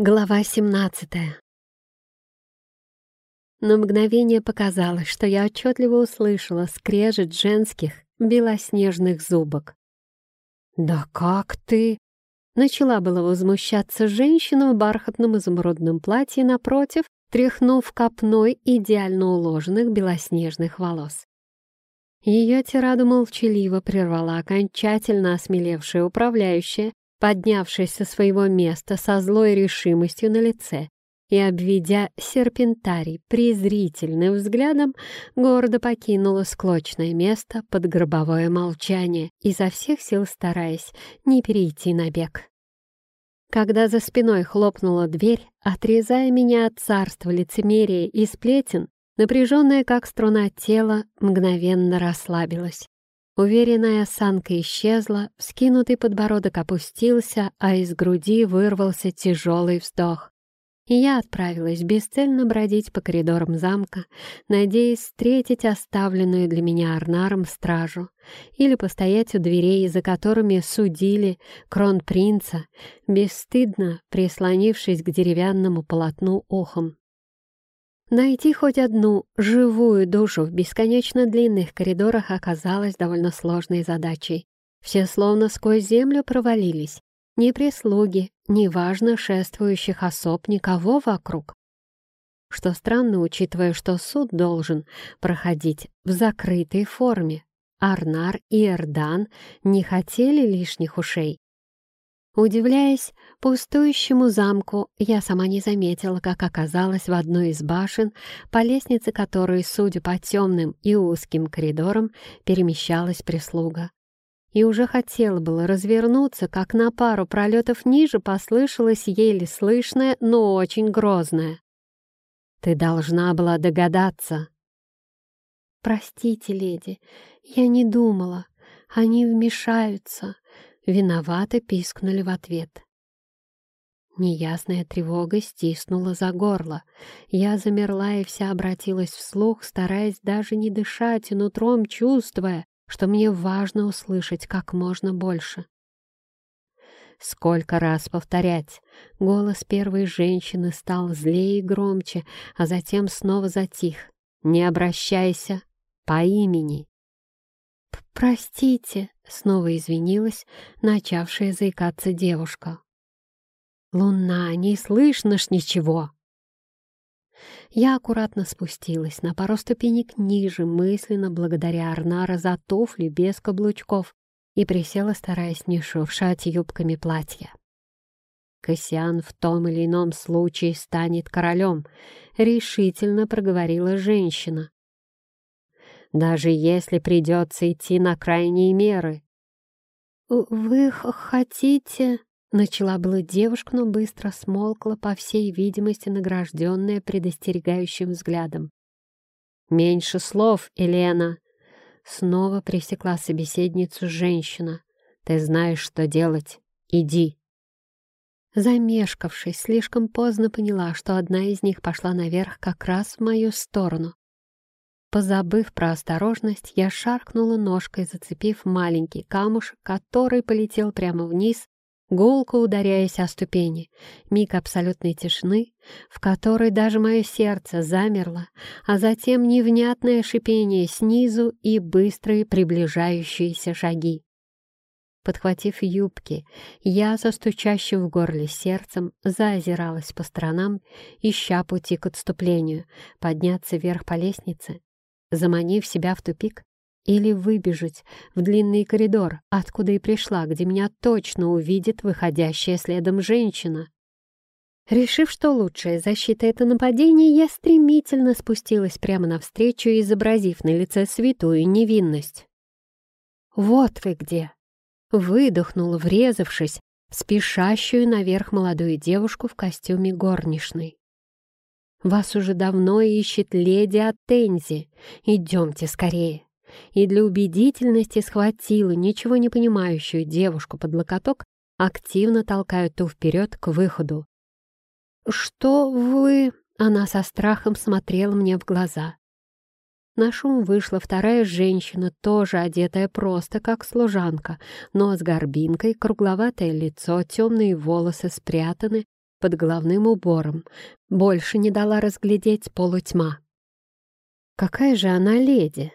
Глава 17 На мгновение показалось, что я отчетливо услышала скрежет женских белоснежных зубок. «Да как ты?» Начала было возмущаться женщина в бархатном изумрудном платье напротив, тряхнув копной идеально уложенных белоснежных волос. Ее тираду молчаливо прервала окончательно осмелевшая управляющая, поднявшись со своего места со злой решимостью на лице и, обведя серпентарий презрительным взглядом, гордо покинула склочное место под гробовое молчание, изо всех сил стараясь не перейти на бег. Когда за спиной хлопнула дверь, отрезая меня от царства лицемерия и сплетен, напряженное как струна тело мгновенно расслабилось. Уверенная осанка исчезла, вскинутый подбородок опустился, а из груди вырвался тяжелый вздох. И я отправилась бесцельно бродить по коридорам замка, надеясь встретить оставленную для меня Арнаром стражу или постоять у дверей, за которыми судили кронпринца, бесстыдно прислонившись к деревянному полотну ухом. Найти хоть одну живую душу в бесконечно длинных коридорах оказалось довольно сложной задачей. Все словно сквозь землю провалились. Ни прислуги, ни важно шествующих особ, никого вокруг. Что странно, учитывая, что суд должен проходить в закрытой форме. Арнар и Эрдан не хотели лишних ушей. Удивляясь пустующему замку, я сама не заметила, как оказалась в одной из башен, по лестнице которой, судя по темным и узким коридорам, перемещалась прислуга. И уже хотела было развернуться, как на пару пролетов ниже послышалось еле слышное, но очень грозное. «Ты должна была догадаться». «Простите, леди, я не думала. Они вмешаются», Виновато пискнули в ответ. Неясная тревога стиснула за горло. Я замерла и вся обратилась вслух, стараясь даже не дышать и нутром чувствуя, что мне важно услышать как можно больше. Сколько раз повторять? Голос первой женщины стал злее и громче, а затем снова затих. «Не обращайся по имени». «Простите», — снова извинилась начавшая заикаться девушка. «Луна, не слышно ж ничего!» Я аккуратно спустилась на пару ступенек ниже, мысленно благодаря Арнара за туфли без каблучков и присела, стараясь не шуршать юбками платья. «Кассиан в том или ином случае станет королем», — решительно проговорила женщина даже если придется идти на крайние меры. «Вы хотите...» — начала была девушка, но быстро смолкла, по всей видимости, награжденная предостерегающим взглядом. «Меньше слов, Елена!» Снова пресекла собеседницу женщина. «Ты знаешь, что делать. Иди!» Замешкавшись, слишком поздно поняла, что одна из них пошла наверх как раз в мою сторону. Позабыв про осторожность, я шаркнула ножкой, зацепив маленький камушек, который полетел прямо вниз, гулко ударяясь о ступени. Миг абсолютной тишины, в которой даже мое сердце замерло, а затем невнятное шипение снизу и быстрые приближающиеся шаги. Подхватив юбки, я со стучащим в горле сердцем заозиралась по сторонам, ища пути к отступлению, подняться вверх по лестнице заманив себя в тупик, или выбежать в длинный коридор, откуда и пришла, где меня точно увидит выходящая следом женщина. Решив, что лучшая защита — это нападение, я стремительно спустилась прямо навстречу, изобразив на лице святую невинность. «Вот вы где!» — выдохнула, врезавшись в спешащую наверх молодую девушку в костюме горничной. Вас уже давно ищет леди от Тензи. Идемте скорее!» И для убедительности схватила ничего не понимающую девушку под локоток, активно толкая ту вперед к выходу. «Что вы...» — она со страхом смотрела мне в глаза. На шум вышла вторая женщина, тоже одетая просто как служанка, но с горбинкой, кругловатое лицо, темные волосы спрятаны под головным убором. Больше не дала разглядеть полутьма. Какая же она леди?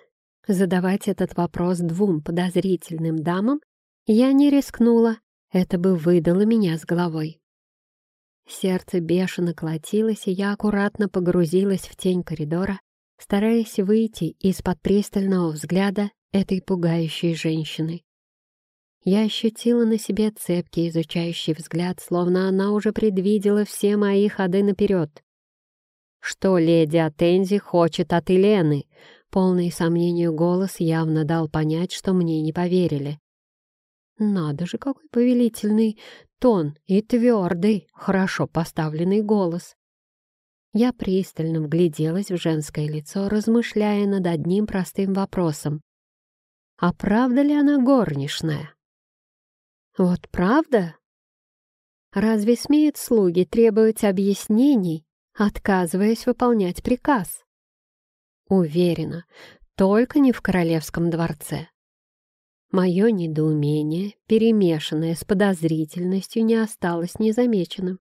Задавать этот вопрос двум подозрительным дамам я не рискнула, это бы выдало меня с головой. Сердце бешено колотилось, и я аккуратно погрузилась в тень коридора, стараясь выйти из-под пристального взгляда этой пугающей женщины. Я ощутила на себе цепкий изучающий взгляд, словно она уже предвидела все мои ходы наперед. «Что леди Атензи хочет от Елены?» Полный сомнению голос явно дал понять, что мне не поверили. Надо же, какой повелительный тон и твердый, хорошо поставленный голос. Я пристально вгляделась в женское лицо, размышляя над одним простым вопросом. А правда ли она горничная? Вот правда? Разве смеют слуги требовать объяснений, отказываясь выполнять приказ? Уверена, только не в королевском дворце. Мое недоумение, перемешанное с подозрительностью, не осталось незамеченным.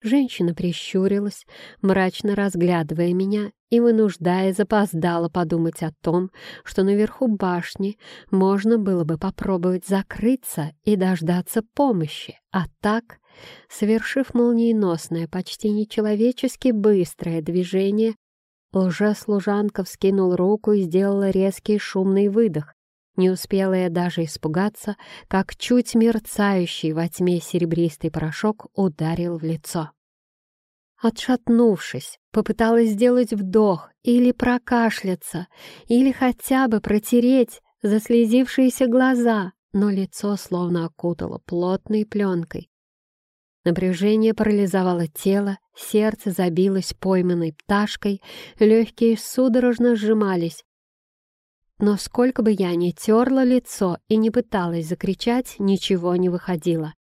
Женщина прищурилась, мрачно разглядывая меня и вынуждая запоздало подумать о том, что наверху башни можно было бы попробовать закрыться и дождаться помощи, а так, совершив молниеносное, почти нечеловечески быстрое движение, лже-служанка вскинул руку и сделала резкий шумный выдох, не успела я даже испугаться, как чуть мерцающий во тьме серебристый порошок ударил в лицо. Отшатнувшись, попыталась сделать вдох или прокашляться, или хотя бы протереть заслезившиеся глаза, но лицо словно окутало плотной пленкой. Напряжение парализовало тело, сердце забилось пойманной пташкой, легкие судорожно сжимались, но сколько бы я ни терла лицо и не пыталась закричать, ничего не выходило.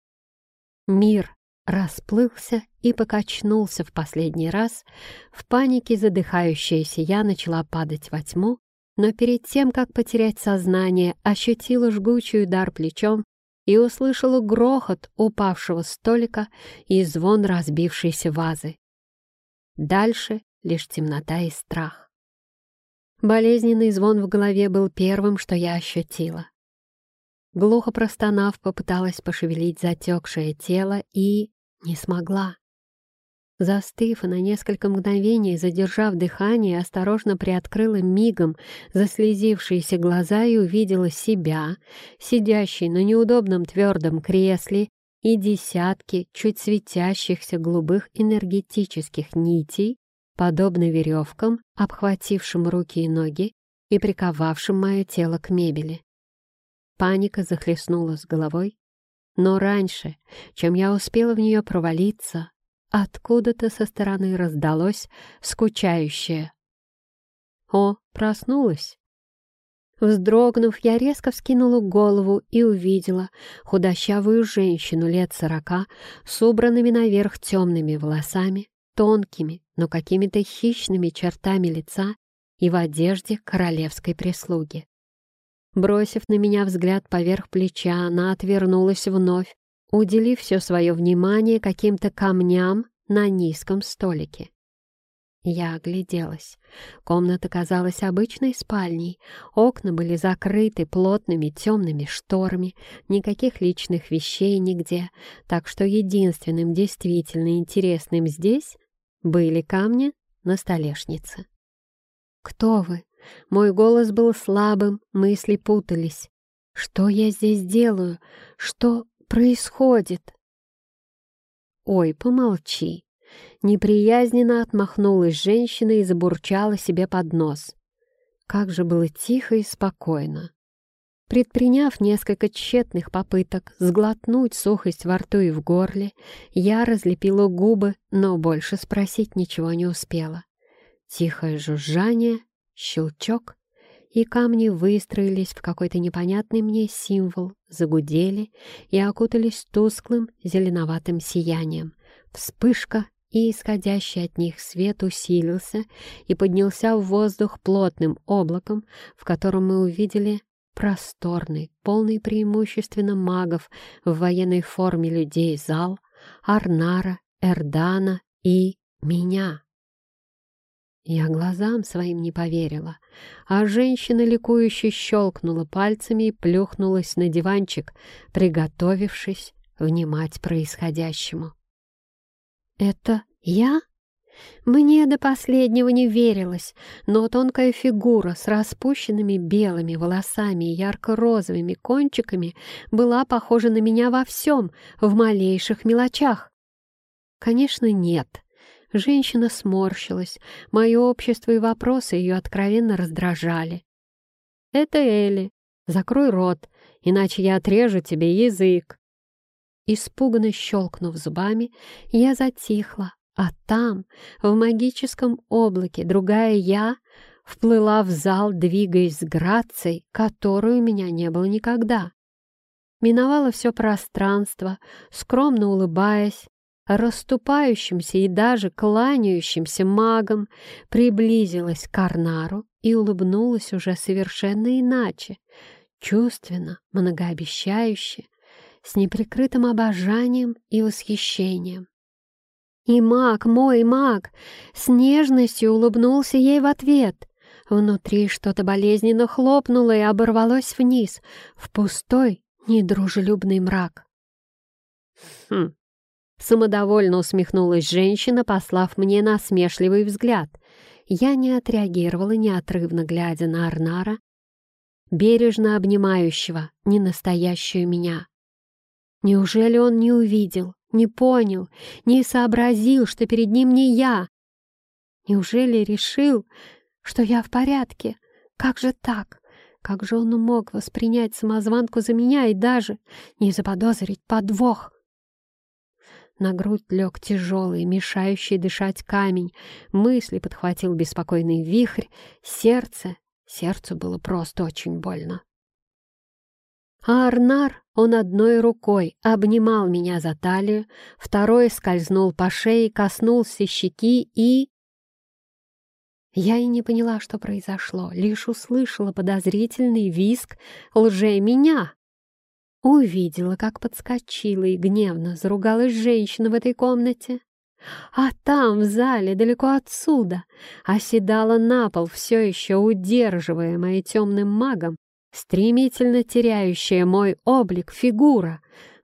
Мир расплылся и покачнулся в последний раз. В панике задыхающаяся я начала падать во тьму, но перед тем, как потерять сознание, ощутила жгучий удар плечом и услышала грохот упавшего столика и звон разбившейся вазы. Дальше лишь темнота и страх. Болезненный звон в голове был первым, что я ощутила. Глухо простонав, попыталась пошевелить затекшее тело и... не смогла. Застыв и на несколько мгновений, задержав дыхание, осторожно приоткрыла мигом заслезившиеся глаза и увидела себя, сидящей на неудобном твердом кресле, и десятки чуть светящихся голубых энергетических нитей, подобно веревкам, обхватившим руки и ноги и приковавшим мое тело к мебели. Паника захлестнула с головой, но раньше, чем я успела в нее провалиться, откуда-то со стороны раздалось скучающее. О, проснулась! Вздрогнув, я резко вскинула голову и увидела худощавую женщину лет сорока с убранными наверх темными волосами, тонкими, но какими-то хищными чертами лица и в одежде королевской прислуги. Бросив на меня взгляд поверх плеча, она отвернулась вновь, уделив все свое внимание каким-то камням на низком столике. Я огляделась. Комната казалась обычной спальней. Окна были закрыты плотными темными шторами, никаких личных вещей нигде, так что единственным действительно интересным здесь были камни на столешнице. «Кто вы?» Мой голос был слабым, мысли путались. «Что я здесь делаю? Что происходит?» «Ой, помолчи!» Неприязненно отмахнулась женщина и забурчала себе под нос. Как же было тихо и спокойно. Предприняв несколько тщетных попыток сглотнуть сухость во рту и в горле, я разлепила губы, но больше спросить ничего не успела. Тихое жужжание, щелчок, и камни выстроились в какой-то непонятный мне символ, загудели и окутались тусклым зеленоватым сиянием. Вспышка и исходящий от них свет усилился и поднялся в воздух плотным облаком, в котором мы увидели Просторный, полный преимущественно магов в военной форме людей зал, Арнара, Эрдана и меня. Я глазам своим не поверила, а женщина ликующе щелкнула пальцами и плюхнулась на диванчик, приготовившись внимать происходящему. «Это я?» Мне до последнего не верилось, но тонкая фигура с распущенными белыми волосами и ярко-розовыми кончиками была похожа на меня во всем, в малейших мелочах. Конечно, нет. Женщина сморщилась, мое общество и вопросы ее откровенно раздражали. «Это Элли. Закрой рот, иначе я отрежу тебе язык». Испуганно щелкнув зубами, я затихла, а там, в магическом облаке, другая я вплыла в зал, двигаясь с грацией, которой у меня не было никогда. Миновала все пространство, скромно улыбаясь, расступающимся и даже кланяющимся магом, приблизилась к Арнару и улыбнулась уже совершенно иначе, чувственно, многообещающе, с неприкрытым обожанием и восхищением. И маг, мой маг, с нежностью улыбнулся ей в ответ. Внутри что-то болезненно хлопнуло и оборвалось вниз, в пустой, недружелюбный мрак. «Хм!» — самодовольно усмехнулась женщина, послав мне насмешливый взгляд. Я не отреагировала, неотрывно глядя на Арнара, бережно обнимающего ненастоящую меня. Неужели он не увидел, не понял, не сообразил, что перед ним не я? Неужели решил, что я в порядке? Как же так? Как же он мог воспринять самозванку за меня и даже не заподозрить подвох? На грудь лег тяжелый, мешающий дышать камень. Мысли подхватил беспокойный вихрь. Сердце... Сердцу было просто очень больно. А Арнар, он одной рукой обнимал меня за талию, второй скользнул по шее, коснулся щеки и... Я и не поняла, что произошло, лишь услышала подозрительный виск лже меня. Увидела, как подскочила и гневно заругалась женщина в этой комнате. А там, в зале, далеко отсюда, оседала на пол, все еще удерживаемая темным магом, стремительно теряющая мой облик фигура.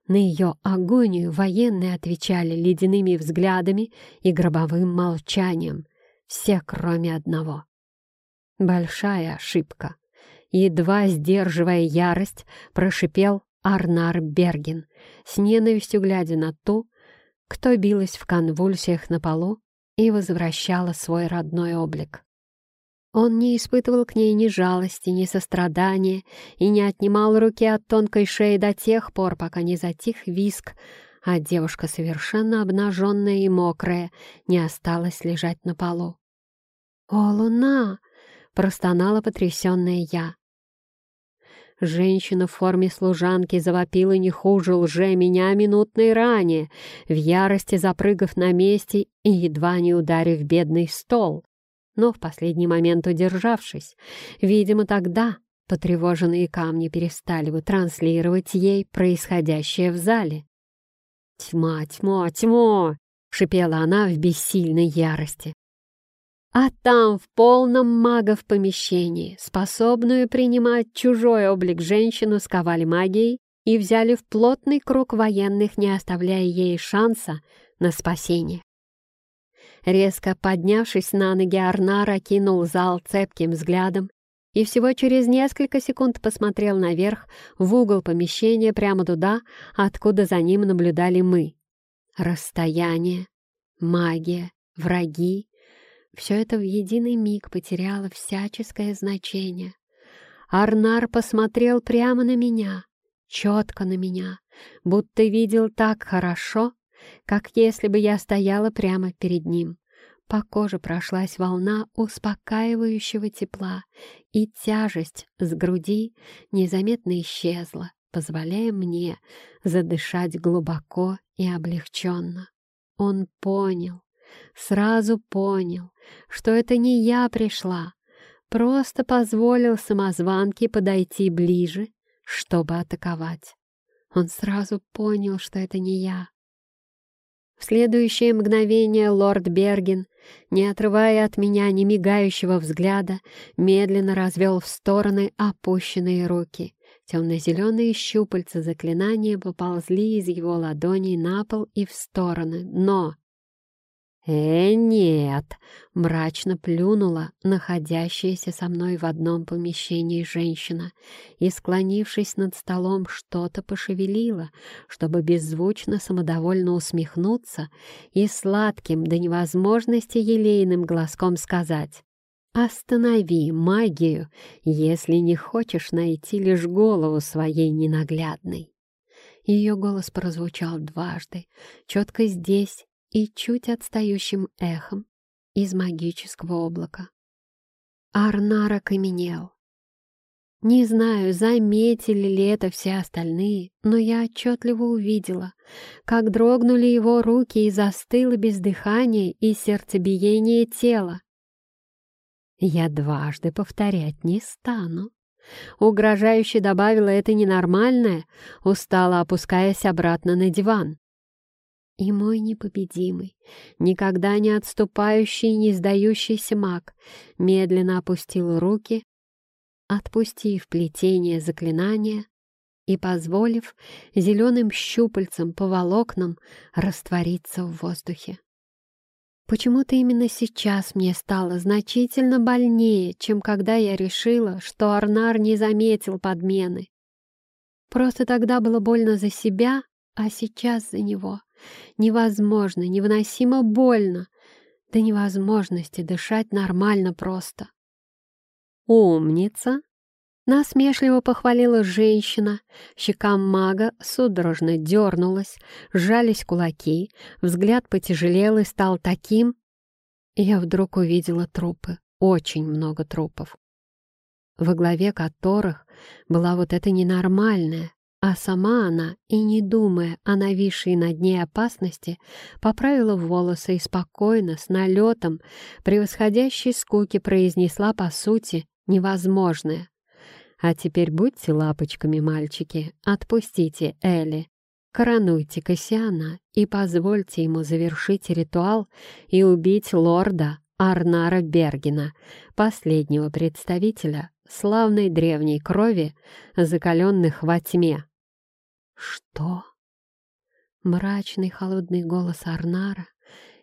На ее агонию военные отвечали ледяными взглядами и гробовым молчанием. Все, кроме одного. Большая ошибка. Едва сдерживая ярость, прошипел Арнар Берген, с ненавистью глядя на ту, кто билась в конвульсиях на полу и возвращала свой родной облик. Он не испытывал к ней ни жалости, ни сострадания и не отнимал руки от тонкой шеи до тех пор, пока не затих виск, а девушка, совершенно обнаженная и мокрая, не осталась лежать на полу. «О, луна!» — простонала потрясенная я. Женщина в форме служанки завопила не хуже лже меня минутной ранее, в ярости запрыгав на месте и едва не ударив бедный стол но в последний момент удержавшись. Видимо, тогда потревоженные камни перестали бы транслировать ей происходящее в зале. «Тьма, тьма, тьма!» — шипела она в бессильной ярости. А там, в полном магов помещении, способную принимать чужой облик женщину, сковали магией и взяли в плотный круг военных, не оставляя ей шанса на спасение. Резко поднявшись на ноги, Арнар окинул зал цепким взглядом и всего через несколько секунд посмотрел наверх, в угол помещения, прямо туда, откуда за ним наблюдали мы. Расстояние, магия, враги — все это в единый миг потеряло всяческое значение. Арнар посмотрел прямо на меня, четко на меня, будто видел так хорошо, как если бы я стояла прямо перед ним. По коже прошлась волна успокаивающего тепла, и тяжесть с груди незаметно исчезла, позволяя мне задышать глубоко и облегченно. Он понял, сразу понял, что это не я пришла, просто позволил самозванке подойти ближе, чтобы атаковать. Он сразу понял, что это не я. В следующее мгновение лорд Берген, не отрывая от меня ни мигающего взгляда, медленно развел в стороны опущенные руки. Темно-зеленые щупальца заклинания поползли из его ладоней на пол и в стороны, но «Э, нет!» — мрачно плюнула находящаяся со мной в одном помещении женщина и, склонившись над столом, что-то пошевелила, чтобы беззвучно самодовольно усмехнуться и сладким до невозможности елейным глазком сказать «Останови магию, если не хочешь найти лишь голову своей ненаглядной». Ее голос прозвучал дважды, четко здесь и чуть отстающим эхом из магического облака. Арнара каменел. Не знаю, заметили ли это все остальные, но я отчетливо увидела, как дрогнули его руки и застыло без дыхания и сердцебиения тела. Я дважды повторять не стану. Угрожающе добавила это ненормальное, устало опускаясь обратно на диван. И мой непобедимый, никогда не отступающий и не сдающийся маг медленно опустил руки, отпустив плетение заклинания и позволив зеленым щупальцам по волокнам раствориться в воздухе. Почему-то именно сейчас мне стало значительно больнее, чем когда я решила, что Арнар не заметил подмены. Просто тогда было больно за себя, а сейчас за него. Невозможно, невыносимо больно. До невозможности дышать нормально просто. «Умница!» Насмешливо похвалила женщина, щекам мага судорожно дернулась, сжались кулаки, взгляд потяжелел и стал таким... Я вдруг увидела трупы, очень много трупов, во главе которых была вот эта ненормальная, а сама она, и не думая о нависшей над ней опасности, поправила волосы и спокойно, с налетом, превосходящей скуки произнесла, по сути, невозможное. «А теперь будьте лапочками, мальчики, отпустите Элли, коронуйте Кассиана и позвольте ему завершить ритуал и убить лорда Арнара Бергена, последнего представителя славной древней крови, закаленных во тьме». «Что?» Мрачный холодный голос Арнара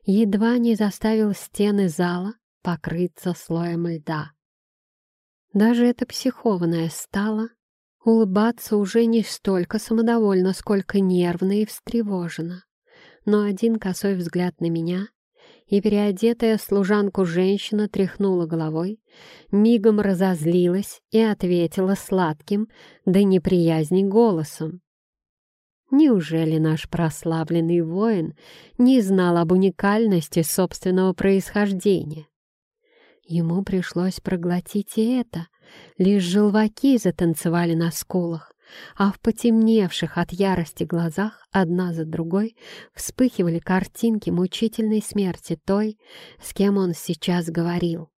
едва не заставил стены зала покрыться слоем льда. Даже эта психованная стала улыбаться уже не столько самодовольно, сколько нервно и встревоженно. Но один косой взгляд на меня, и переодетая служанку женщина тряхнула головой, мигом разозлилась и ответила сладким, да неприязни голосом. Неужели наш прославленный воин не знал об уникальности собственного происхождения? Ему пришлось проглотить и это. Лишь желваки затанцевали на скулах, а в потемневших от ярости глазах одна за другой вспыхивали картинки мучительной смерти той, с кем он сейчас говорил.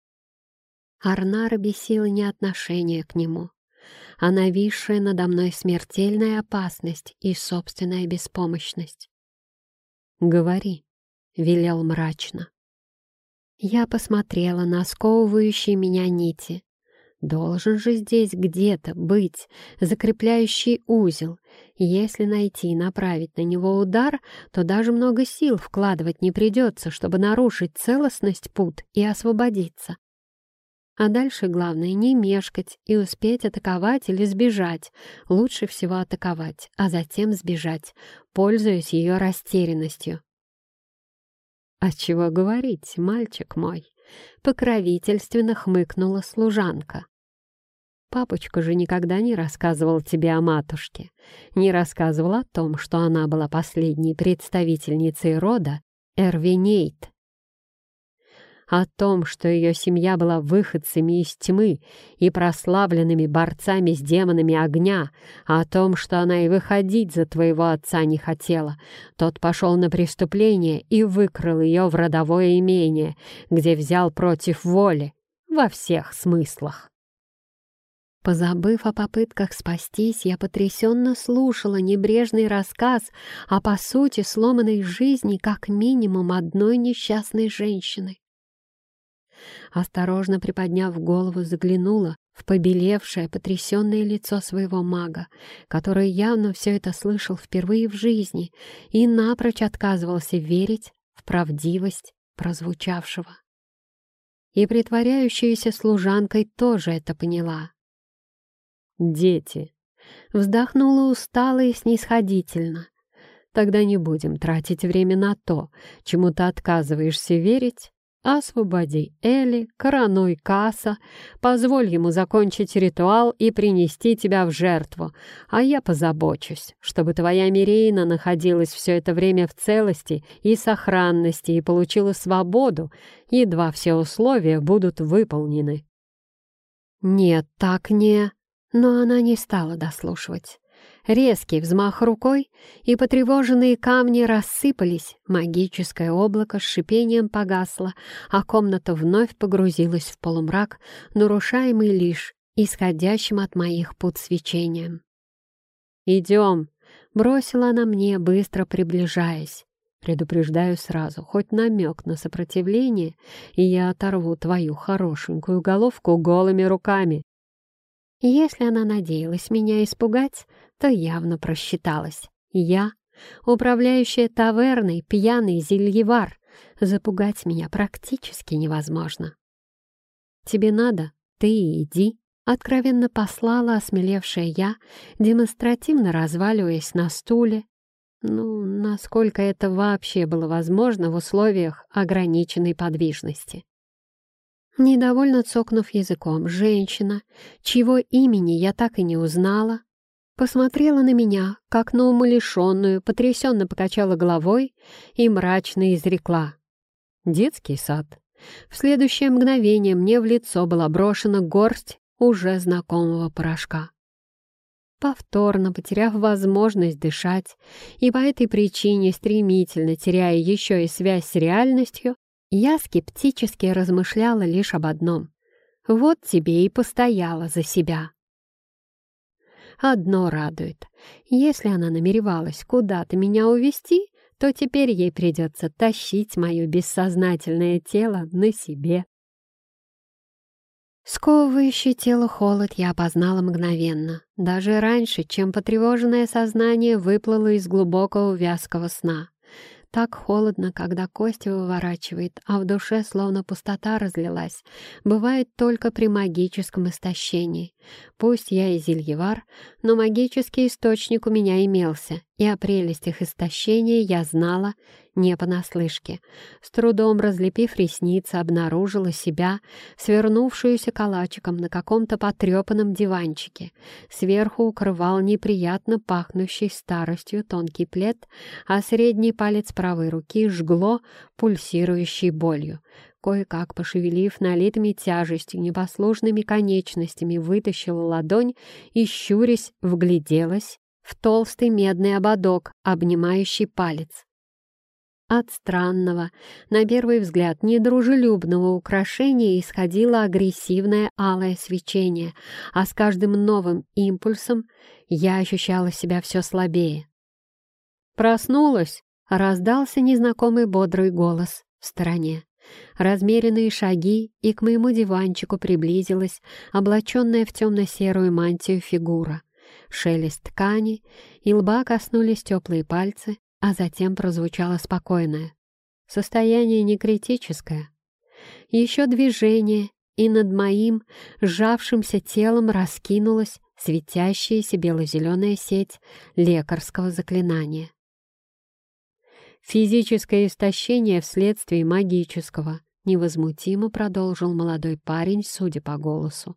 Арнара бесила не отношение к нему, а нависшая надо мной смертельная опасность и собственная беспомощность. «Говори», — велел мрачно. Я посмотрела на сковывающие меня нити. Должен же здесь где-то быть закрепляющий узел. Если найти и направить на него удар, то даже много сил вкладывать не придется, чтобы нарушить целостность пут и освободиться. А дальше главное не мешкать и успеть атаковать или сбежать. Лучше всего атаковать, а затем сбежать, пользуясь ее растерянностью. «А чего говорить, мальчик мой?» — покровительственно хмыкнула служанка. Папочка же никогда не рассказывал тебе о матушке, не рассказывал о том, что она была последней представительницей рода Эрвинейт о том, что ее семья была выходцами из тьмы и прославленными борцами с демонами огня, о том, что она и выходить за твоего отца не хотела. Тот пошел на преступление и выкрал ее в родовое имение, где взял против воли во всех смыслах. Позабыв о попытках спастись, я потрясенно слушала небрежный рассказ о, по сути, сломанной жизни как минимум одной несчастной женщины. Осторожно приподняв голову, заглянула в побелевшее, потрясенное лицо своего мага, который явно все это слышал впервые в жизни и напрочь отказывался верить в правдивость прозвучавшего. И притворяющаяся служанкой тоже это поняла. «Дети!» — вздохнула устало и снисходительно. «Тогда не будем тратить время на то, чему ты отказываешься верить, Освободи Эли, коронуй Касса, позволь ему закончить ритуал и принести тебя в жертву, а я позабочусь, чтобы твоя Мирейна находилась все это время в целости и сохранности и получила свободу, едва все условия будут выполнены». «Нет, так не...» Но она не стала дослушивать. Резкий взмах рукой, и потревоженные камни рассыпались, магическое облако с шипением погасло, а комната вновь погрузилась в полумрак, нарушаемый лишь исходящим от моих пут свечением. «Идем!» — бросила она мне, быстро приближаясь. «Предупреждаю сразу, хоть намек на сопротивление, и я оторву твою хорошенькую головку голыми руками». Если она надеялась меня испугать, то явно просчиталась. Я, управляющая таверной, пьяный зельевар, запугать меня практически невозможно. «Тебе надо, ты иди», — откровенно послала осмелевшая я, демонстративно разваливаясь на стуле. Ну, насколько это вообще было возможно в условиях ограниченной подвижности. Недовольно цокнув языком, женщина, чьего имени я так и не узнала, посмотрела на меня, как на умалишенную, потрясенно покачала головой и мрачно изрекла. «Детский сад». В следующее мгновение мне в лицо была брошена горсть уже знакомого порошка. Повторно потеряв возможность дышать и по этой причине стремительно теряя еще и связь с реальностью, я скептически размышляла лишь об одном. Вот тебе и постояла за себя. Одно радует. Если она намеревалась куда-то меня увести, то теперь ей придется тащить мое бессознательное тело на себе. Сковывающий тело холод я опознала мгновенно, даже раньше, чем потревоженное сознание выплыло из глубокого вязкого сна. Так холодно, когда кости выворачивает, а в душе словно пустота разлилась. Бывает только при магическом истощении. Пусть я и зельевар, но магический источник у меня имелся, и о прелестях истощения я знала не понаслышке. С трудом разлепив ресницы, обнаружила себя, свернувшуюся калачиком на каком-то потрепанном диванчике. Сверху укрывал неприятно пахнущий старостью тонкий плед, а средний палец правой руки жгло пульсирующей болью. Кое-как, пошевелив налитыми тяжестью непослушными конечностями, вытащила ладонь и, щурясь, вгляделась в толстый медный ободок, обнимающий палец. От странного, на первый взгляд, недружелюбного украшения исходило агрессивное алое свечение, а с каждым новым импульсом я ощущала себя все слабее. «Проснулась!» — раздался незнакомый бодрый голос в стороне. Размеренные шаги, и к моему диванчику приблизилась облаченная в темно-серую мантию фигура. Шелест ткани, и лба коснулись теплые пальцы, а затем прозвучало спокойное. Состояние не критическое. Еще движение, и над моим сжавшимся телом раскинулась светящаяся бело-зеленая сеть лекарского заклинания. Физическое истощение вследствие магического, невозмутимо продолжил молодой парень, судя по голосу.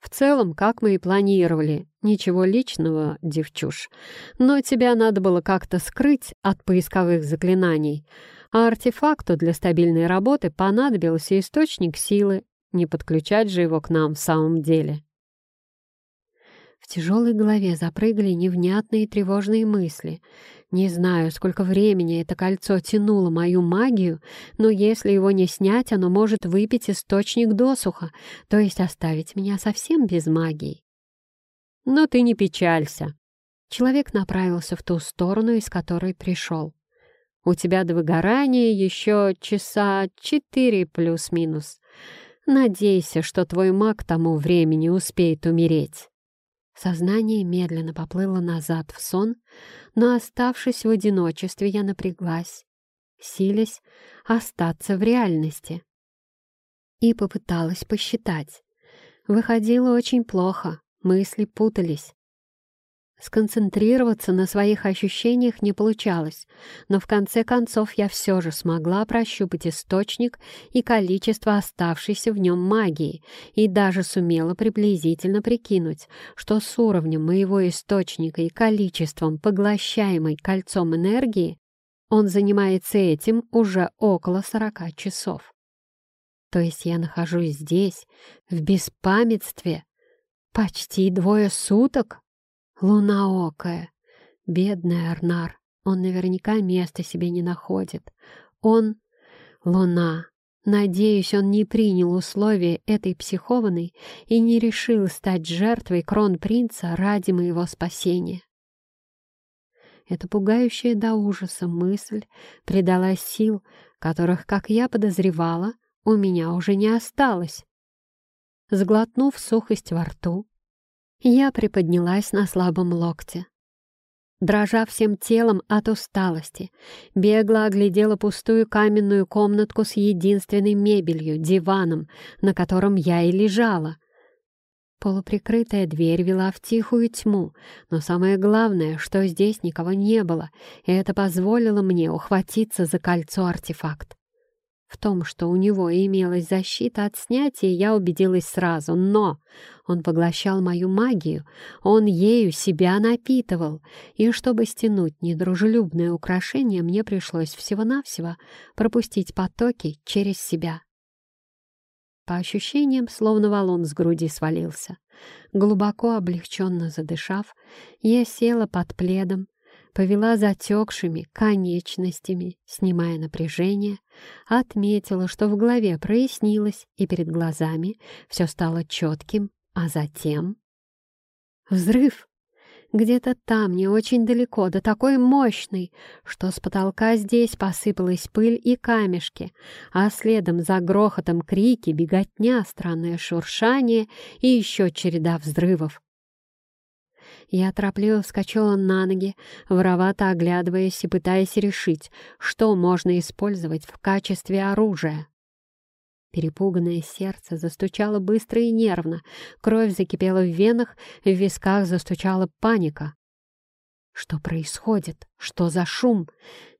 В целом, как мы и планировали, ничего личного, девчуш. Но тебя надо было как-то скрыть от поисковых заклинаний, а артефакту для стабильной работы понадобился источник силы, не подключать же его к нам в самом деле. Тяжелой голове запрыгали невнятные тревожные мысли. Не знаю, сколько времени это кольцо тянуло мою магию, но если его не снять, оно может выпить источник досуха, то есть оставить меня совсем без магии. Но ты не печалься. Человек направился в ту сторону, из которой пришел. У тебя до выгорания еще часа четыре плюс-минус. Надейся, что твой маг тому времени успеет умереть. Сознание медленно поплыло назад в сон, но, оставшись в одиночестве, я напряглась, силясь остаться в реальности. И попыталась посчитать. Выходило очень плохо, мысли путались. Сконцентрироваться на своих ощущениях не получалось, но в конце концов я все же смогла прощупать источник и количество оставшейся в нем магии и даже сумела приблизительно прикинуть, что с уровнем моего источника и количеством поглощаемой кольцом энергии он занимается этим уже около сорока часов. То есть я нахожусь здесь, в беспамятстве, почти двое суток? Лунаокая. Бедный Арнар. Он наверняка места себе не находит. Он — луна. Надеюсь, он не принял условия этой психованной и не решил стать жертвой кронпринца ради моего спасения. Эта пугающая до ужаса мысль придала сил, которых, как я подозревала, у меня уже не осталось. Сглотнув сухость во рту, я приподнялась на слабом локте. Дрожа всем телом от усталости, бегло оглядела пустую каменную комнатку с единственной мебелью, диваном, на котором я и лежала. Полуприкрытая дверь вела в тихую тьму, но самое главное, что здесь никого не было, и это позволило мне ухватиться за кольцо-артефакт. В том, что у него имелась защита от снятия, я убедилась сразу, но он поглощал мою магию, он ею себя напитывал, и чтобы стянуть недружелюбное украшение, мне пришлось всего-навсего пропустить потоки через себя. По ощущениям, словно валун с груди свалился. Глубоко облегченно задышав, я села под пледом, повела затекшими конечностями, снимая напряжение, отметила, что в голове прояснилось, и перед глазами все стало четким, а затем... Взрыв! Где-то там, не очень далеко, да такой мощный, что с потолка здесь посыпалась пыль и камешки, а следом за грохотом крики, беготня, странное шуршание и еще череда взрывов. Я торопливо вскочила на ноги, воровато оглядываясь и пытаясь решить, что можно использовать в качестве оружия. Перепуганное сердце застучало быстро и нервно, кровь закипела в венах, в висках застучала паника. Что происходит? Что за шум?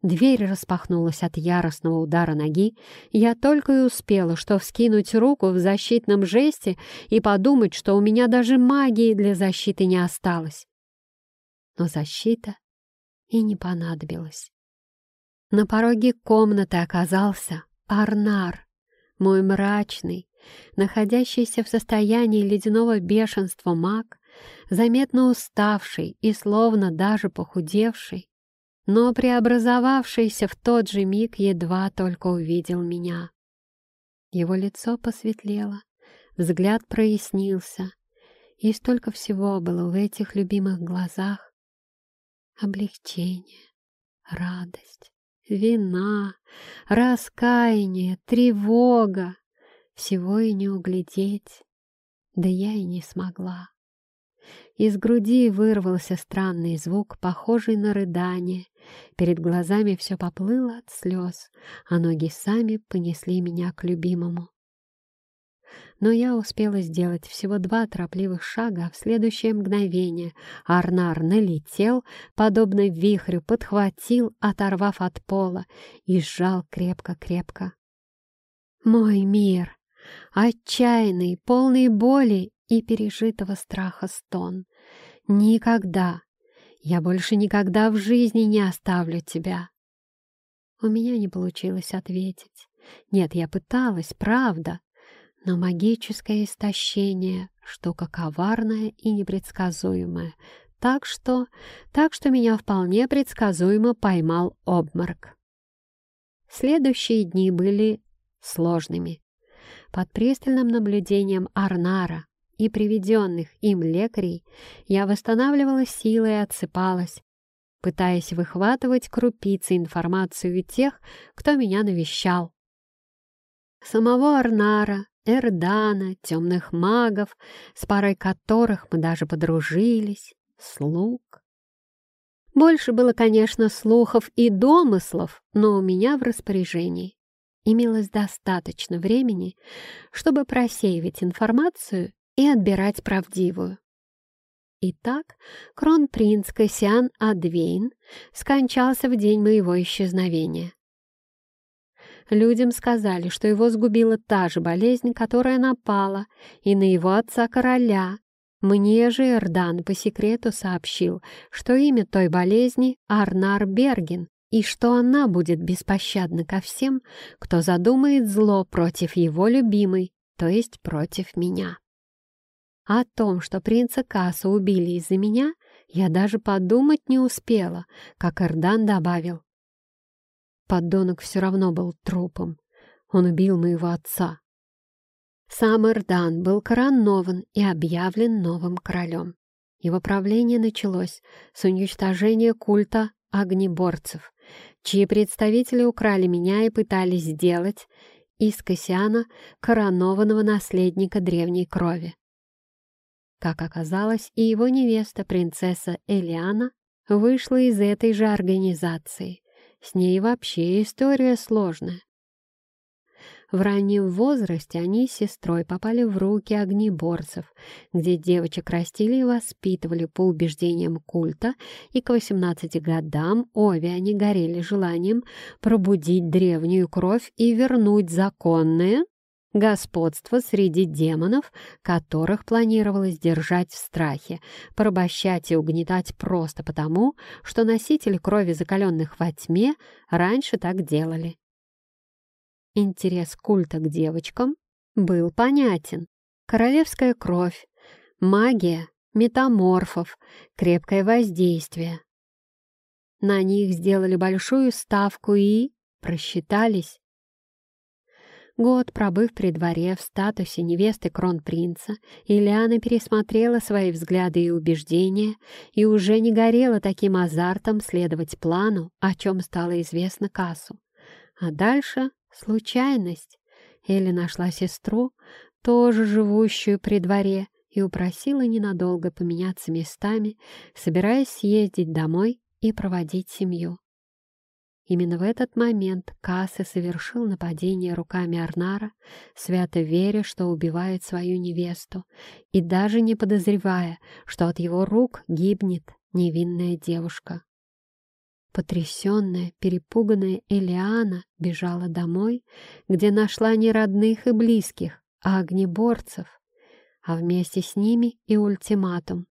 Дверь распахнулась от яростного удара ноги. Я только и успела, что вскинуть руку в защитном жесте и подумать, что у меня даже магии для защиты не осталось. Но защита и не понадобилась. На пороге комнаты оказался Арнар, мой мрачный, находящийся в состоянии ледяного бешенства маг, заметно уставший и словно даже похудевший, но преобразовавшийся в тот же миг едва только увидел меня. Его лицо посветлело, взгляд прояснился, и столько всего было в этих любимых глазах. Облегчение, радость, вина, раскаяние, тревога. Всего и не углядеть, да я и не смогла. Из груди вырвался странный звук, похожий на рыдание. Перед глазами все поплыло от слез, а ноги сами понесли меня к любимому. Но я успела сделать всего два торопливых шага, а в следующее мгновение Арнар налетел, подобно вихрю, подхватил, оторвав от пола, и сжал крепко-крепко. Мой мир, отчаянный, полный боли и пережитого страха стон. Никогда, я больше никогда в жизни не оставлю тебя. У меня не получилось ответить. Нет, я пыталась, правда, но магическое истощение штука коварная и непредсказуемая, так что, так что меня вполне предсказуемо поймал обморок. Следующие дни были сложными. Под пристальным наблюдением Арнара и приведенных им лекарей я восстанавливала силы и отсыпалась, пытаясь выхватывать крупицы информацию тех, кто меня навещал. Самого Арнара, Эрдана, темных магов, с парой которых мы даже подружились, слуг. Больше было, конечно, слухов и домыслов, но у меня в распоряжении имелось достаточно времени, чтобы просеивать информацию и отбирать правдивую. Итак, кронпринц Кассиан Адвейн скончался в день моего исчезновения. Людям сказали, что его сгубила та же болезнь, которая напала и на его отца-короля. Мне же Эрдан по секрету сообщил, что имя той болезни — Арнар Берген, и что она будет беспощадна ко всем, кто задумает зло против его любимой, то есть против меня. О том, что принца Касса убили из-за меня, я даже подумать не успела, как Эрдан добавил. Поддонок все равно был трупом. Он убил моего отца. Сам Эрдан был коронован и объявлен новым королем. Его правление началось с уничтожения культа огнеборцев, чьи представители украли меня и пытались сделать из Кассиана коронованного наследника древней крови. Как оказалось, и его невеста, принцесса Элиана, вышла из этой же организации. С ней вообще история сложная. В раннем возрасте они с сестрой попали в руки огнеборцев, где девочек растили и воспитывали по убеждениям культа, и к 18 годам обе они горели желанием пробудить древнюю кровь и вернуть законное господство среди демонов, которых планировалось держать в страхе, порабощать и угнетать просто потому, что носители крови закаленных во тьме раньше так делали. Интерес культа к девочкам был понятен. Королевская кровь, магия, метаморфов, крепкое воздействие. На них сделали большую ставку и просчитались. Год пробыв при дворе в статусе невесты кронпринца, Ильяна пересмотрела свои взгляды и убеждения и уже не горела таким азартом следовать плану, о чем стало известно Кассу. А дальше Случайность. Элли нашла сестру, тоже живущую при дворе, и упросила ненадолго поменяться местами, собираясь съездить домой и проводить семью. Именно в этот момент Кассе совершил нападение руками Арнара, свято веря, что убивает свою невесту, и даже не подозревая, что от его рук гибнет невинная девушка. Потрясенная, перепуганная Элиана бежала домой, где нашла не родных и близких, а огнеборцев, а вместе с ними и ультиматум.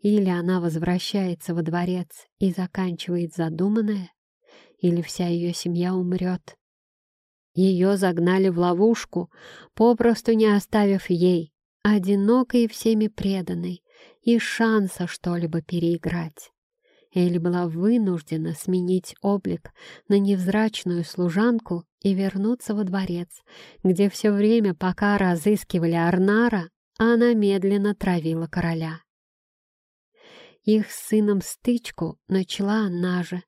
Или она возвращается во дворец и заканчивает задуманное, или вся ее семья умрет. Ее загнали в ловушку, попросту не оставив ей, одинокой и всеми преданной, и шанса что-либо переиграть. Элли была вынуждена сменить облик на невзрачную служанку и вернуться во дворец, где все время, пока разыскивали Арнара, она медленно травила короля. Их с сыном стычку начала она же.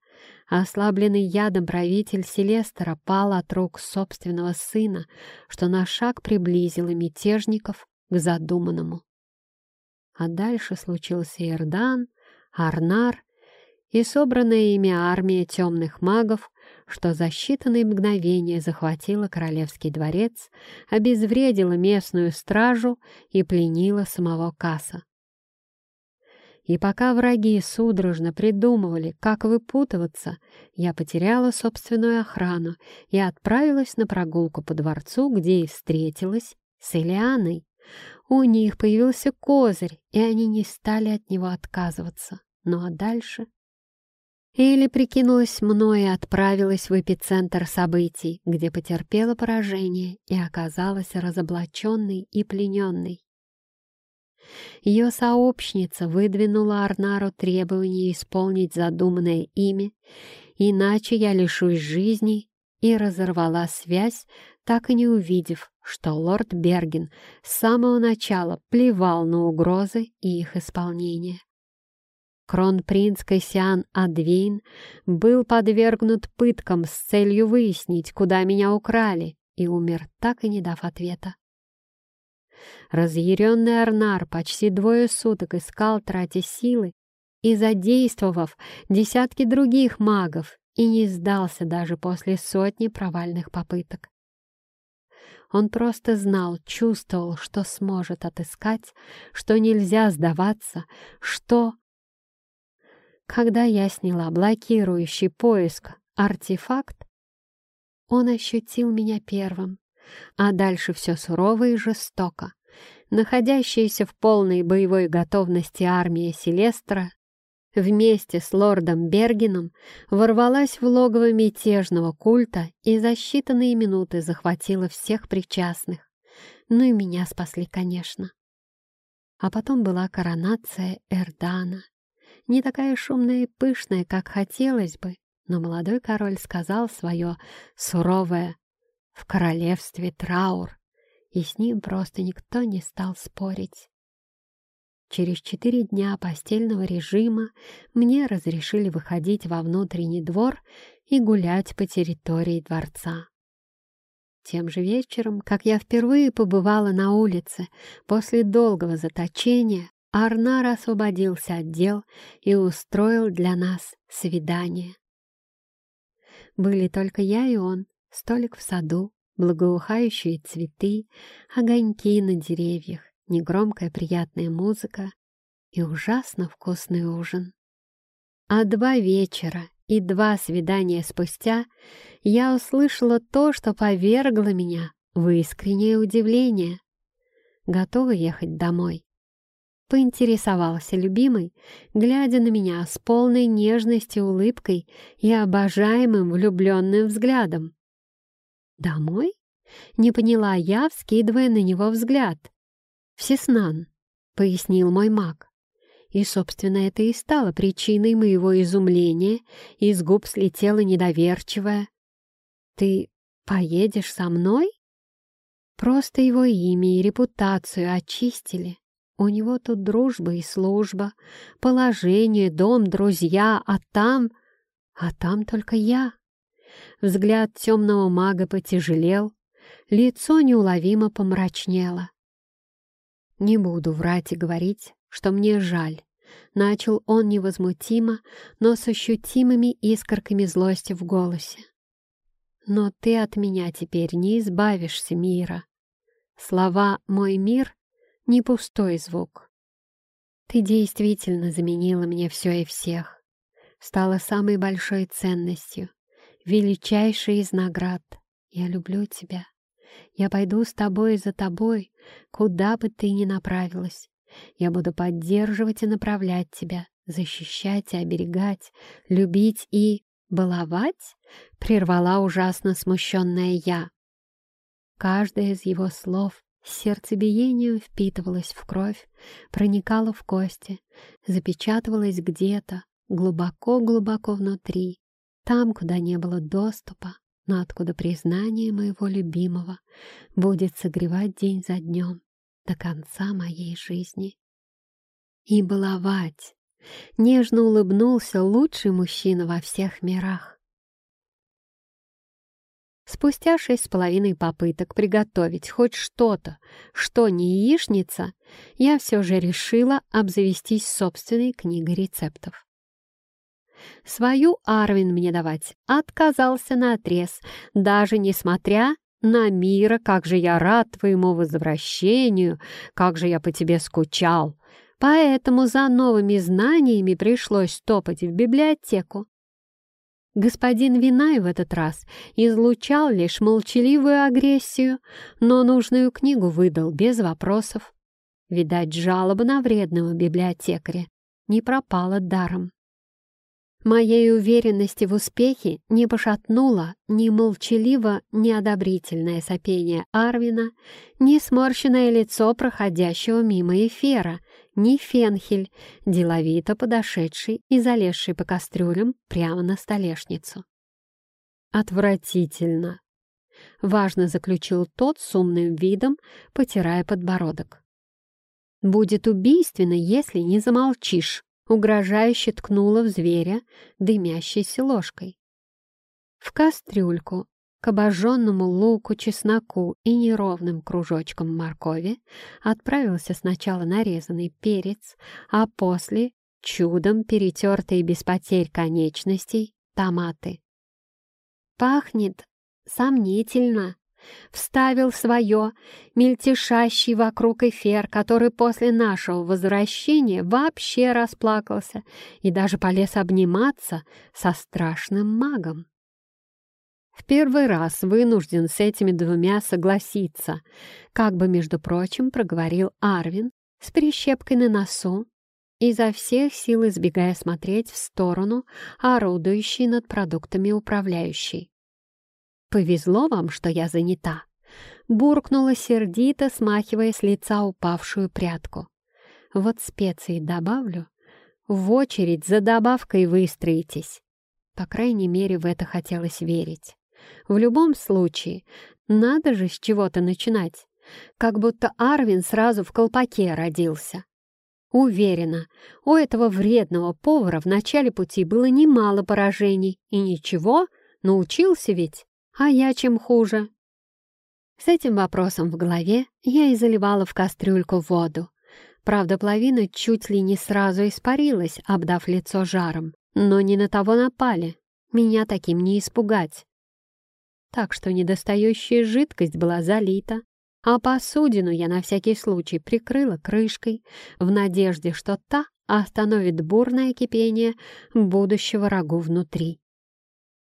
Ослабленный ядом правитель Селестера пал от рук собственного сына, что на шаг приблизило мятежников к задуманному. А дальше случился Ирдан, Арнар и собранная ими армия темных магов, что за считанные мгновения захватила королевский дворец, обезвредила местную стражу и пленила самого Касса. И пока враги судорожно придумывали, как выпутываться, я потеряла собственную охрану и отправилась на прогулку по дворцу, где и встретилась с Элианой. У них появился козырь, и они не стали от него отказываться. Ну а дальше или прикинулась мной и отправилась в эпицентр событий, где потерпела поражение и оказалась разоблаченной и плененной. Ее сообщница выдвинула Арнару требование исполнить задуманное ими, иначе я лишусь жизни, и разорвала связь, так и не увидев, что лорд Берген с самого начала плевал на угрозы и их исполнение. Кронпринц Кассиан Адвейн был подвергнут пыткам с целью выяснить, куда меня украли, и умер, так и не дав ответа. Разъяренный Арнар почти двое суток искал, тратя силы, и задействовав десятки других магов, и не сдался даже после сотни провальных попыток. Он просто знал, чувствовал, что сможет отыскать, что нельзя сдаваться, что когда я сняла блокирующий поиск артефакт, он ощутил меня первым, а дальше все сурово и жестоко. Находящаяся в полной боевой готовности армия Селестра вместе с лордом Бергеном ворвалась в логово мятежного культа и за считанные минуты захватила всех причастных. Ну и меня спасли, конечно. А потом была коронация Эрдана, не такая шумная и пышная, как хотелось бы, но молодой король сказал свое суровое «в королевстве траур», и с ним просто никто не стал спорить. Через четыре дня постельного режима мне разрешили выходить во внутренний двор и гулять по территории дворца. Тем же вечером, как я впервые побывала на улице после долгого заточения, Арнар освободился от дел и устроил для нас свидание. Были только я и он, столик в саду, благоухающие цветы, огоньки на деревьях, негромкая приятная музыка и ужасно вкусный ужин. А два вечера и два свидания спустя я услышала то, что повергло меня в искреннее удивление. Готова ехать домой? Поинтересовался любимый, глядя на меня с полной нежностью, улыбкой и обожаемым влюбленным взглядом. «Домой?» — не поняла я, вскидывая на него взгляд. «Всеснан», — пояснил мой маг. И, собственно, это и стало причиной моего изумления, и с губ слетела недоверчивая. «Ты поедешь со мной?» Просто его имя и репутацию очистили. У него тут дружба и служба, положение, дом, друзья, а там... А там только я. Взгляд темного мага потяжелел, лицо неуловимо помрачнело. Не буду врать и говорить, что мне жаль. Начал он невозмутимо, но с ощутимыми искорками злости в голосе. Но ты от меня теперь не избавишься, мира. Слова «мой мир» не пустой звук. Ты действительно заменила мне все и всех. Стала самой большой ценностью, величайшей из наград. Я люблю тебя. Я пойду с тобой и за тобой, куда бы ты ни направилась. Я буду поддерживать и направлять тебя, защищать и оберегать, любить и... «Баловать?» — прервала ужасно смущенная я. Каждое из его слов Сердцебиение впитывалось в кровь, проникало в кости, запечатывалось где-то, глубоко-глубоко внутри, там, куда не было доступа, но откуда признание моего любимого будет согревать день за днем до конца моей жизни. И баловать. Нежно улыбнулся лучший мужчина во всех мирах. Спустя шесть с половиной попыток приготовить хоть что-то, что не яичница, я все же решила обзавестись собственной книгой рецептов. Свою Арвин мне давать отказался на отрез, даже несмотря на мира, как же я рад твоему возвращению, как же я по тебе скучал. Поэтому за новыми знаниями пришлось топать в библиотеку. Господин Винай в этот раз излучал лишь молчаливую агрессию, но нужную книгу выдал без вопросов. Видать, жалоба на вредного библиотекаря не пропала даром. Моей уверенности в успехе не пошатнуло ни молчаливо неодобрительное сопение Арвина, ни сморщенное лицо проходящего мимо эфира, ни фенхель, деловито подошедший и залезший по кастрюлям прямо на столешницу. «Отвратительно!» — важно заключил тот с умным видом, потирая подбородок. «Будет убийственно, если не замолчишь», — угрожающе ткнула в зверя дымящейся ложкой. В кастрюльку к обожженному луку, чесноку и неровным кружочкам моркови отправился сначала нарезанный перец, а после чудом перетертые без потерь конечностей томаты. «Пахнет сомнительно», вставил свое, мельтешащий вокруг эфир, который после нашего возвращения вообще расплакался и даже полез обниматься со страшным магом. В первый раз вынужден с этими двумя согласиться, как бы, между прочим, проговорил Арвин с прищепкой на носу, изо всех сил избегая смотреть в сторону орудующей над продуктами управляющей. «Повезло вам, что я занята», — буркнула сердито, смахивая с лица упавшую прядку. «Вот специи добавлю, в очередь за добавкой выстроитесь». По крайней мере, в это хотелось верить. В любом случае, надо же с чего-то начинать, как будто Арвин сразу в колпаке родился. Уверена, у этого вредного повара в начале пути было немало поражений, и ничего, научился ведь. А я чем хуже? С этим вопросом в голове я и заливала в кастрюльку воду. Правда, половина чуть ли не сразу испарилась, обдав лицо жаром. Но не на того напали. Меня таким не испугать. Так что недостающая жидкость была залита, а посудину я на всякий случай прикрыла крышкой в надежде, что та остановит бурное кипение будущего рагу внутри.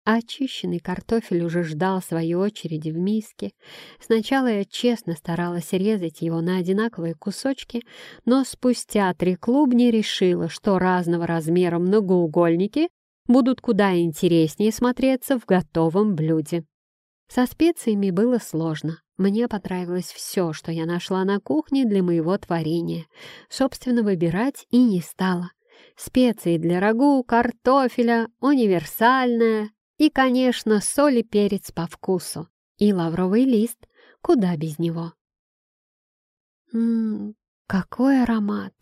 Очищенный картофель уже ждал своей очереди в миске. Сначала я честно старалась резать его на одинаковые кусочки, но спустя три клубни решила, что разного размера многоугольники будут куда интереснее смотреться в готовом блюде. Со специями было сложно. Мне понравилось все, что я нашла на кухне для моего творения. Собственно, выбирать и не стала. Специи для рагу, картофеля, универсальная, и, конечно, соль и перец по вкусу. И лавровый лист. Куда без него? Ммм, какой аромат!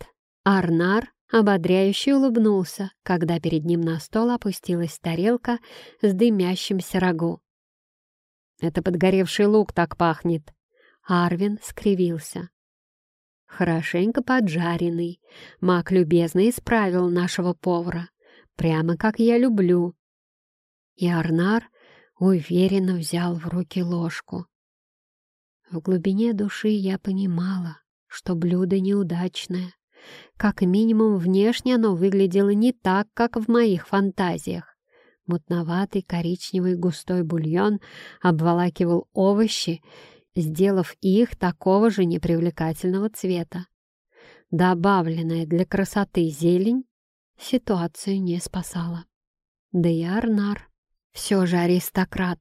Арнар ободряюще улыбнулся, когда перед ним на стол опустилась тарелка с дымящимся рагу. «Это подгоревший лук так пахнет!» Арвин скривился. «Хорошенько поджаренный. Мак любезно исправил нашего повара. Прямо как я люблю и Арнар уверенно взял в руки ложку. В глубине души я понимала, что блюдо неудачное. Как минимум, внешне оно выглядело не так, как в моих фантазиях. Мутноватый коричневый густой бульон обволакивал овощи, сделав их такого же непривлекательного цвета. Добавленная для красоты зелень ситуацию не спасала. Да и Арнар все же аристократ,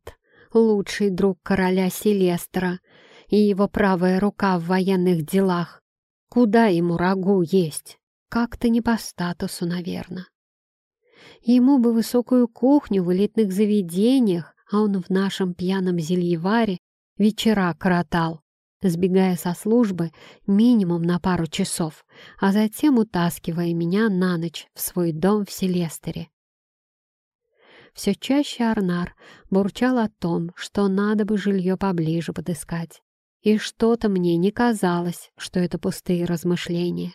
лучший друг короля Селестра и его правая рука в военных делах. Куда ему рагу есть? Как-то не по статусу, наверное. Ему бы высокую кухню в элитных заведениях, а он в нашем пьяном зельеваре вечера коротал, сбегая со службы минимум на пару часов, а затем утаскивая меня на ночь в свой дом в Селестере. Все чаще Арнар бурчал о том, что надо бы жилье поближе подыскать. И что-то мне не казалось, что это пустые размышления.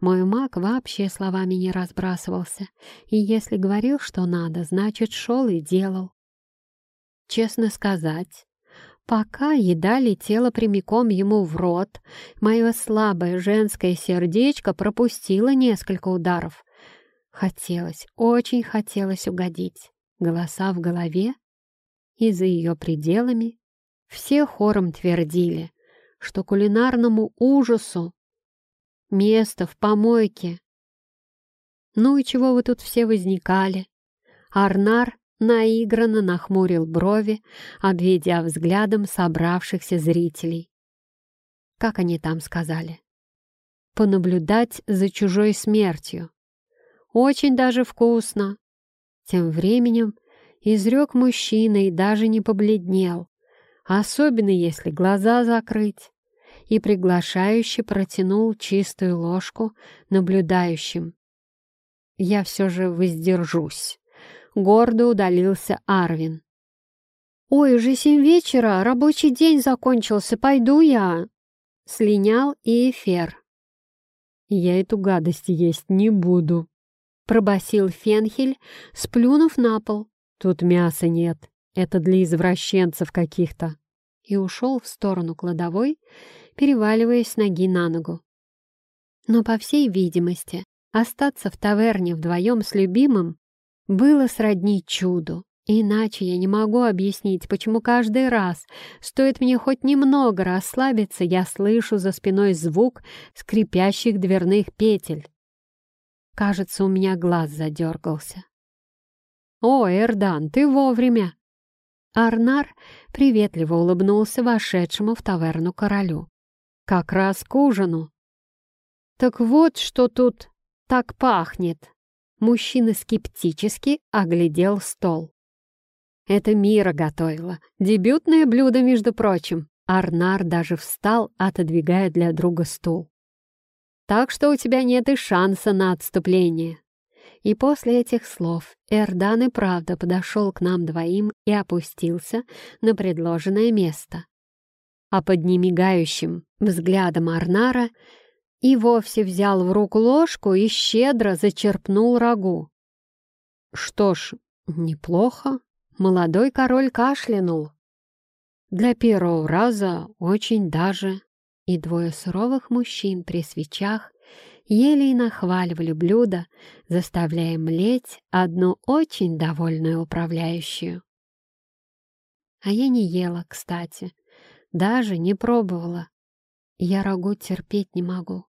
Мой маг вообще словами не разбрасывался, и если говорил, что надо, значит, шел и делал. Честно сказать, пока еда летела прямиком ему в рот, мое слабое женское сердечко пропустило несколько ударов. Хотелось, очень хотелось угодить голоса в голове, и за ее пределами все хором твердили, что кулинарному ужасу место в помойке. Ну и чего вы тут все возникали? Арнар наигранно нахмурил брови, обведя взглядом собравшихся зрителей. Как они там сказали? Понаблюдать за чужой смертью. Очень даже вкусно. Тем временем изрек мужчина и даже не побледнел, особенно если глаза закрыть, и приглашающе протянул чистую ложку наблюдающим. Я все же воздержусь. Гордо удалился Арвин. «Ой, уже семь вечера, рабочий день закончился, пойду я!» Слинял и Эфер. «Я эту гадость есть не буду», — пробасил Фенхель, сплюнув на пол. «Тут мяса нет, это для извращенцев каких-то». И ушел в сторону кладовой, переваливаясь ноги на ногу. Но, по всей видимости, остаться в таверне вдвоем с любимым было сродни чуду. Иначе я не могу объяснить, почему каждый раз, стоит мне хоть немного расслабиться, я слышу за спиной звук скрипящих дверных петель. Кажется, у меня глаз задергался. «О, Эрдан, ты вовремя!» Арнар приветливо улыбнулся вошедшему в таверну королю. «Как раз к ужину!» «Так вот, что тут так пахнет!» Мужчина скептически оглядел стол. Это Мира готовила. Дебютное блюдо, между прочим. Арнар даже встал, отодвигая для друга стул. Так что у тебя нет и шанса на отступление. И после этих слов Эрдан и правда подошел к нам двоим и опустился на предложенное место. А под немигающим взглядом Арнара и вовсе взял в руку ложку и щедро зачерпнул рагу. Что ж, неплохо. Молодой король кашлянул. Для первого раза очень даже. И двое суровых мужчин при свечах ели и нахваливали блюдо, заставляя млеть одну очень довольную управляющую. А я не ела, кстати, даже не пробовала. Я рагу терпеть не могу.